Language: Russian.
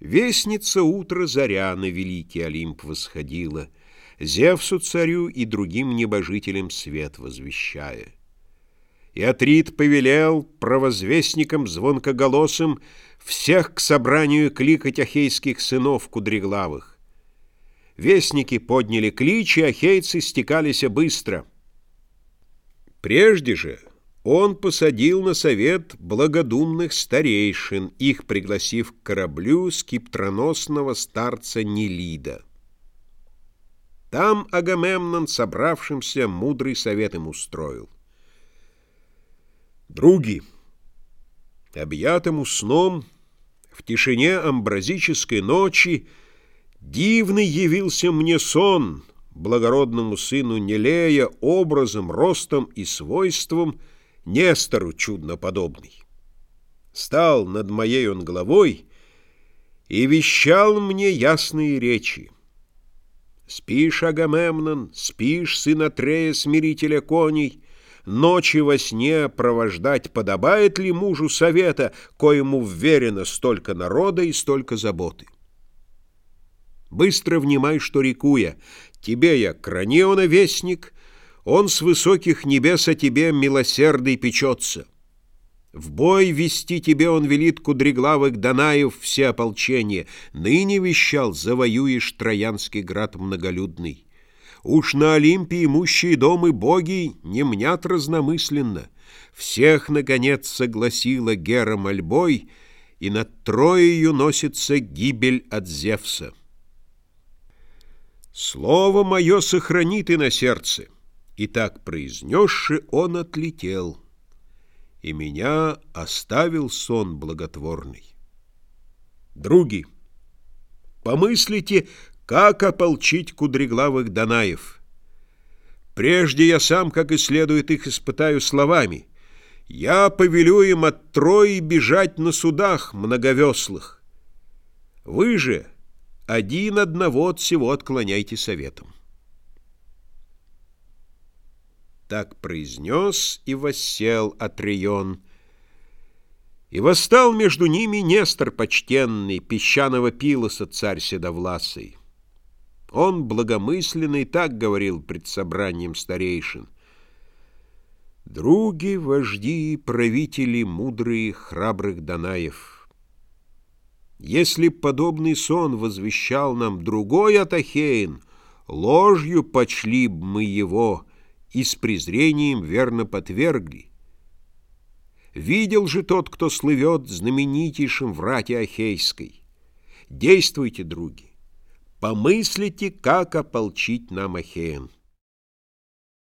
Вестница утро заря на великий Олимп восходила, Зевсу царю и другим небожителям свет возвещая. И Атрит повелел провозвестникам звонкоголосым Всех к собранию кликать ахейских сынов кудреглавых. Вестники подняли клич, и ахейцы стекались быстро. Прежде же он посадил на совет благодумных старейшин, их пригласив к кораблю скиптроносного старца Нелида. Там Агамемнон, собравшимся, мудрый совет им устроил. Други, объятому сном, в тишине амбразической ночи дивный явился мне сон, благородному сыну Нелея, образом, ростом и свойством — Нестору чудно подобный. Стал над моей он головой и вещал мне ясные речи. Спишь, Агамемнон, спишь, сын Атрея, смирителя коней, Ночи во сне провождать подобает ли мужу совета, Коему вверено столько народа и столько заботы? Быстро внимай, что рекуя, Тебе я, Краниона, вестник, он с высоких небес о тебе милосердный печется. В бой вести тебе он велит кудреглавых Данаев все ополчение. Ныне вещал, завоюешь Троянский град многолюдный. Уж на Олимпе имущие домы боги не мнят разномысленно. Всех, наконец, согласила Гера мольбой, и над Троею носится гибель от Зевса. Слово мое сохрани ты на сердце. И так произнесши, он отлетел, и меня оставил сон благотворный. Други, помыслите, как ополчить кудреглавых Данаев. Прежде я сам, как и следует, их испытаю словами. Я повелю им от Трои бежать на судах многовеслых. Вы же один одного от всего отклоняйте советом. Так произнес и воссел Атрион. И восстал между ними Нестор почтенный, Песчаного Пилоса царь седовласый. Он благомысленный так говорил пред собранием старейшин. Други, вожди, правители мудрые, храбрых Данаев. Если подобный сон возвещал нам другой Атахейн, ложью почли б мы его — и с презрением верно подвергли. Видел же тот, кто слывет знаменитейшим в Ахейской. Действуйте, други, помыслите, как ополчить нам Ахеен.